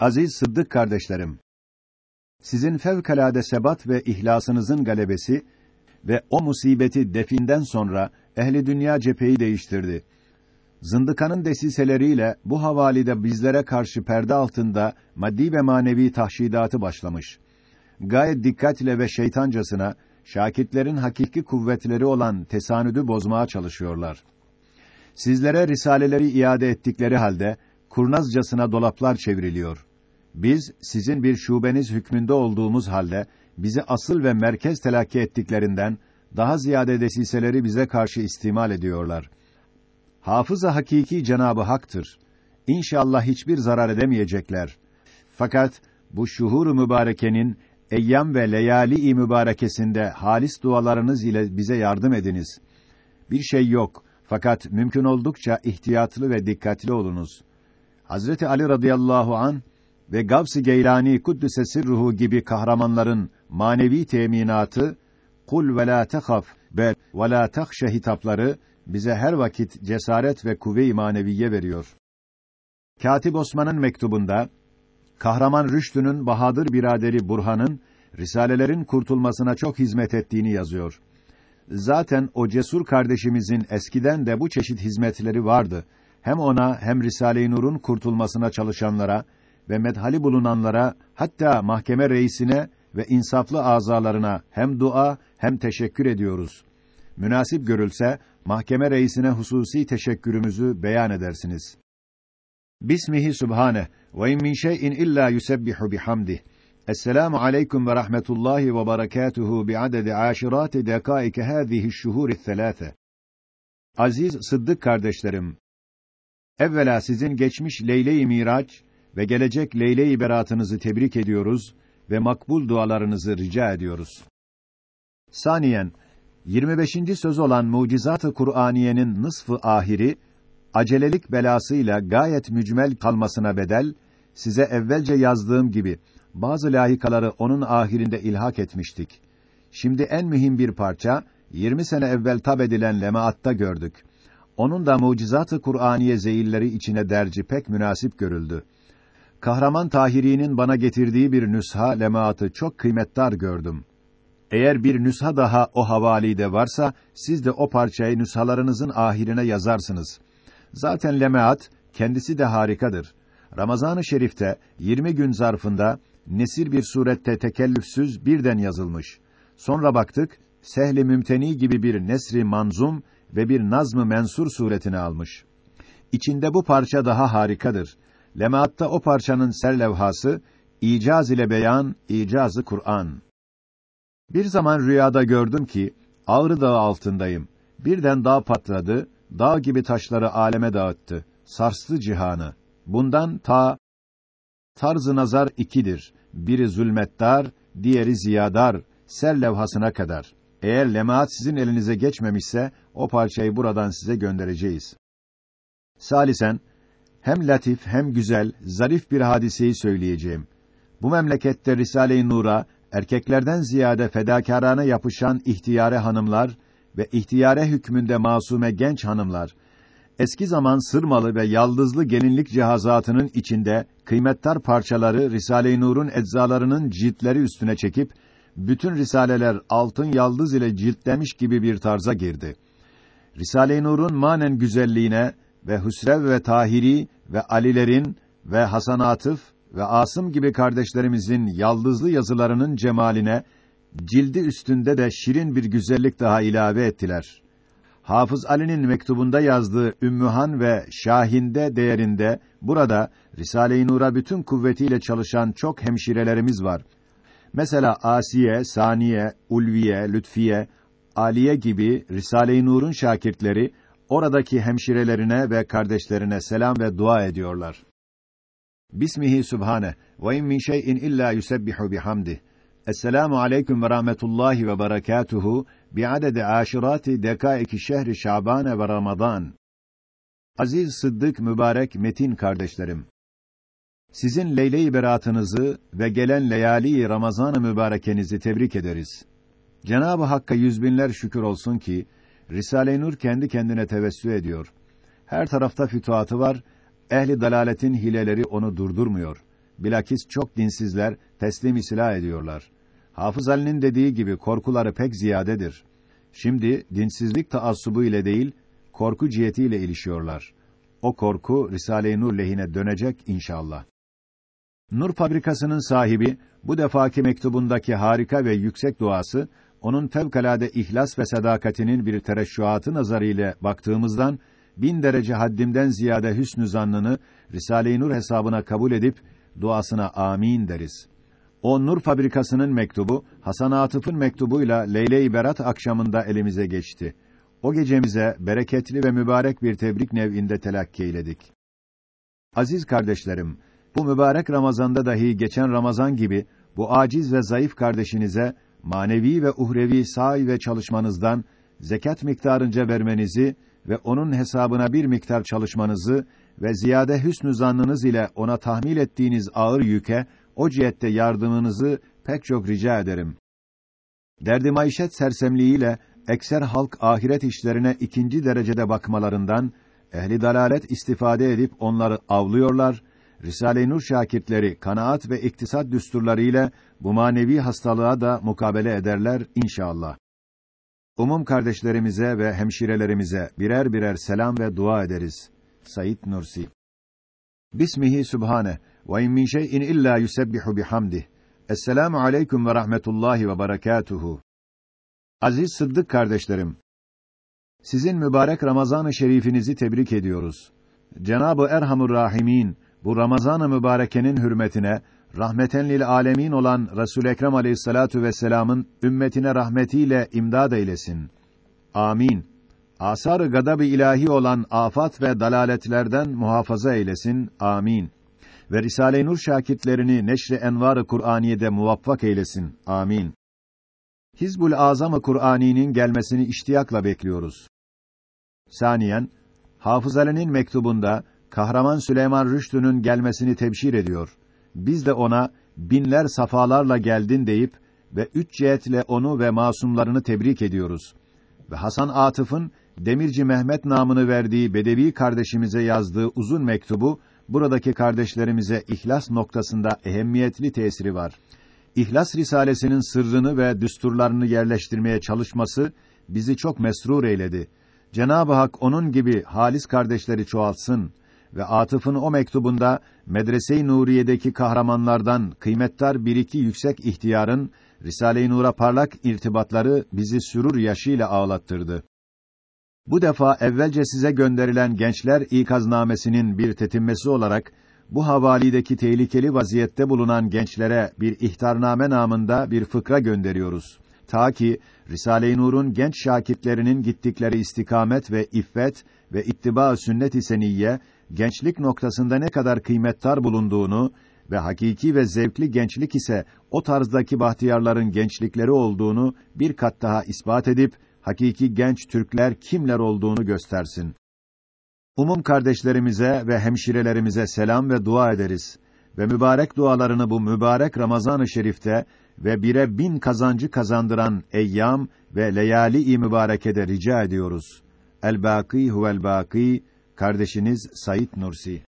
Aziz Sıddık kardeşlerim, sizin fevkalade sebat ve ihlasınızın galebesi ve o musibeti definden sonra ehli dünya cepheyi değiştirdi. Zındıkanın desiseleriyle bu havalide bizlere karşı perde altında maddi ve manevi tahşidatı başlamış. Gayet dikkatle ve şeytancasına şakitlerin hakiki kuvvetleri olan tesanüdü bozmaya çalışıyorlar. Sizlere risaleleri iade ettikleri halde kurnazcasına dolaplar çevriliyor. Biz sizin bir şubeniz hükmünde olduğumuz halde bizi asıl ve merkez telakki ettiklerinden daha ziyade desiseleri bize karşı istimal ediyorlar. Hafıza hakiki Cenabı Hak'tır. İnşallah hiçbir zarar edemeyecekler. Fakat bu şuhur mübarekenin eyyam ve leyali-i mübarekesinde halis dualarınız ile bize yardım ediniz. Bir şey yok fakat mümkün oldukça ihtiyatlı ve dikkatli olunuz. Hazreti Ali radıyallahu an ve Gavs-ı Geylani kuddüse sirruhu gibi kahramanların manevi teminatı kul ve la tehaf ve ve la tahşe hitapları bize her vakit cesaret ve kuvve-i maneviye veriyor. Katip Osman'ın mektubunda kahraman Rüştü'nün Bahadır biraderi Burhan'ın risalelerin kurtulmasına çok hizmet ettiğini yazıyor. Zaten o cesur kardeşimizin eskiden de bu çeşit hizmetleri vardı. Hem ona hem Risale-i Nur'un kurtulmasına çalışanlara ve medhali bulunanlara hatta mahkeme reisine ve insaflı azalarına hem dua hem teşekkür ediyoruz. Münasip görülse mahkeme reisine hususi teşekkürümüzü beyan edersiniz. Bismihi subhane ve in min şey'in illa yusebbihu bihamdih. Esselamu aleyküm ve rahmetullahi ve berekatuhu bi'adedi aşirati dekaik hâzihi şuhur thelâfe. Aziz Sıddık kardeşlerim, evvela sizin geçmiş Leyle-i Miraç ve gelecek Leyle-i Beratınızı tebrik ediyoruz ve makbul dualarınızı rica ediyoruz. Saniyen 25. söz olan Mucizat-ı Kur'aniyenin nısfı ahiri acelelik belasıyla gayet mücmel kalmasına bedel size evvelce yazdığım gibi bazı lahikaları onun ahirinde ilhak etmiştik. Şimdi en mühim bir parça 20 sene evvel tab edilen lemaatta gördük. Onun da Mucizat-ı Kur'aniye zeyilleri içine derci pek münasip görüldü. Kahraman Tahiri'nin bana getirdiği bir nüsha lemaatı çok kıymetdar gördüm. Eğer bir nüsha daha o havalide varsa, siz de o parçayı nüshalarınızın ahirine yazarsınız. Zaten lemaat, kendisi de harikadır. Ramazan-ı Şerif'te 20 gün zarfında nesir bir surette tekellüfsüz birden yazılmış. Sonra baktık, Sehl-i Mümteni gibi bir nesri manzum ve bir nazm-ı mensur suretini almış. İçinde bu parça daha harikadır. Lemaatta o parçanın serlevhası icaz ile beyan, icazı Kur'an. Bir zaman rüyada gördüm ki Ağrı Dağı altındayım. Birden dağ patladı, dağ gibi taşları aleme dağıttı, sarstı cihanı. Bundan ta tarz-ı nazar ikidir. Biri zulmettar, diğeri ziyadar, ser levhasına kadar. Eğer lemaat sizin elinize geçmemişse, o parçayı buradan size göndereceğiz. Salisen, hem latif hem güzel, zarif bir hadiseyi söyleyeceğim. Bu memlekette Risale-i Nur'a erkeklerden ziyade fedakârana yapışan ihtiyare hanımlar ve ihtiyare hükmünde masume genç hanımlar, eski zaman sırmalı ve yaldızlı gelinlik cihazatının içinde kıymettar parçaları Risale-i Nur'un eczalarının ciltleri üstüne çekip bütün risaleler altın yaldız ile ciltlenmiş gibi bir tarza girdi. Risale-i Nur'un manen güzelliğine ve Hüsrev ve Tahiri ve Alilerin ve Hasan Atıf ve Asım gibi kardeşlerimizin yaldızlı yazılarının cemaline cildi üstünde de şirin bir güzellik daha ilave ettiler. Hafız Ali'nin mektubunda yazdığı Ümmühan ve Şahin'de değerinde burada Risale-i Nur'a bütün kuvvetiyle çalışan çok hemşirelerimiz var. Mesela Asiye, Saniye, Ulviye, Lütfiye, Aliye gibi Risale-i Nur'un şakirtleri oradaki hemşirelerine ve kardeşlerine selam ve dua ediyorlar. Bismihi Sübhane ve in min şey'in illa yusebbihu bihamdih. Esselamu aleyküm ve rahmetullahi ve berekatuhu bi'adedi aşirati dekaiki şehri Şaban ve Ramazan. Aziz Sıddık mübarek Metin kardeşlerim. Sizin leyle-i beratınızı ve gelen leyali Ramazan-ı mübarekenizi tebrik ederiz. Cenab-ı Hakk'a yüz binler şükür olsun ki Risale-i Nur kendi kendine tevessü ediyor. Her tarafta fütuhatı var, ehli dalaletin hileleri onu durdurmuyor. bilakis çok dinsizler teslim silah ediyorlar. Hafız Ali'nin dediği gibi korkuları pek ziyadedir. Şimdi dinsizlik taassubu ile değil, korku cihetiyle ilişiyorlar. O korku Risale-i Nur lehine dönecek inşallah. Nur fabrikasının sahibi bu defaki mektubundaki harika ve yüksek duası onun fevkalade ihlas ve sadakatinin bir tereşşuatı nazarıyla baktığımızdan bin derece haddimden ziyade hüsnü zannını Risale-i Nur hesabına kabul edip duasına amin deriz. O Nur fabrikasının mektubu Hasan Atıf'ın mektubuyla Leyle-i Berat akşamında elimize geçti. O gecemize bereketli ve mübarek bir tebrik nev'inde telakki eyledik. Aziz kardeşlerim, bu mübarek Ramazanda dahi geçen Ramazan gibi bu aciz ve zayıf kardeşinize manevi ve uhrevi sahi ve çalışmanızdan zekat miktarınca vermenizi ve onun hesabına bir miktar çalışmanızı ve ziyade hüsnü zannınız ile ona tahmil ettiğiniz ağır yüke o cihette yardımınızı pek çok rica ederim. Derdi maişet sersemliğiyle ekser halk ahiret işlerine ikinci derecede bakmalarından ehli dalalet istifade edip onları avlıyorlar. Risale-i Nur şakirtleri kanaat ve iktisat düsturlarıyla bu manevi hastalığa da mukabele ederler inşallah. Umum kardeşlerimize ve hemşirelerimize birer birer selam ve dua ederiz. Said Nursi Bismihi Sübhane ve in min şey'in illa yusebbihu bihamdih. Esselamu aleyküm ve rahmetullahi ve berekatuhu. Aziz Sıddık kardeşlerim, sizin mübarek Ramazan-ı Şerifinizi tebrik ediyoruz. Cenab-ı Erhamur Rahimin bu Ramazan-ı mübarekenin hürmetine rahmeten lil alemin olan Resul Ekrem Aleyhissalatu vesselam'ın ümmetine rahmetiyle imdad eylesin. Amin. Asar-ı gadab-ı ilahi olan afat ve dalaletlerden muhafaza eylesin. Amin. Ve Risale-i Nur şakirtlerini neşr-i envar-ı Kur'aniye'de muvaffak eylesin. Amin. Hizbul Azam-ı Kur'ani'nin gelmesini iştiyakla bekliyoruz. Saniyen, Hafız Ali'nin mektubunda Kahraman Süleyman Rüştü'nün gelmesini tebşir ediyor. Biz de ona binler safalarla geldin deyip ve üç cihetle onu ve masumlarını tebrik ediyoruz. Ve Hasan Atıf'ın Demirci Mehmet namını verdiği Bedevi kardeşimize yazdığı uzun mektubu buradaki kardeşlerimize ihlas noktasında ehemmiyetli tesiri var. İhlas Risalesinin sırrını ve düsturlarını yerleştirmeye çalışması bizi çok mesrur eyledi. Cenab-ı Hak onun gibi halis kardeşleri çoğaltsın ve Atıf'ın o mektubunda Medrese-i Nuriye'deki kahramanlardan kıymetdar bir iki yüksek ihtiyarın Risale-i Nur'a parlak irtibatları bizi sürur yaşıyla ağlattırdı. Bu defa evvelce size gönderilen gençler ikaznamesinin bir tetinmesi olarak bu havalideki tehlikeli vaziyette bulunan gençlere bir ihtarname namında bir fıkra gönderiyoruz. Ta ki Risale-i Nur'un genç şakitlerinin gittikleri istikamet ve iffet ve ittiba sünnet-i seniyye gençlik noktasında ne kadar kıymettar bulunduğunu ve hakiki ve zevkli gençlik ise o tarzdaki bahtiyarların gençlikleri olduğunu bir kat daha ispat edip hakiki genç Türkler kimler olduğunu göstersin. Umum kardeşlerimize ve hemşirelerimize selam ve dua ederiz ve mübarek dualarını bu mübarek Ramazan-ı Şerif'te ve bire bin kazancı kazandıran eyyam ve leyali-i mübarekede rica ediyoruz. El-Bâkî huvel-Bâkî Kardeşiniz Sayit Nursi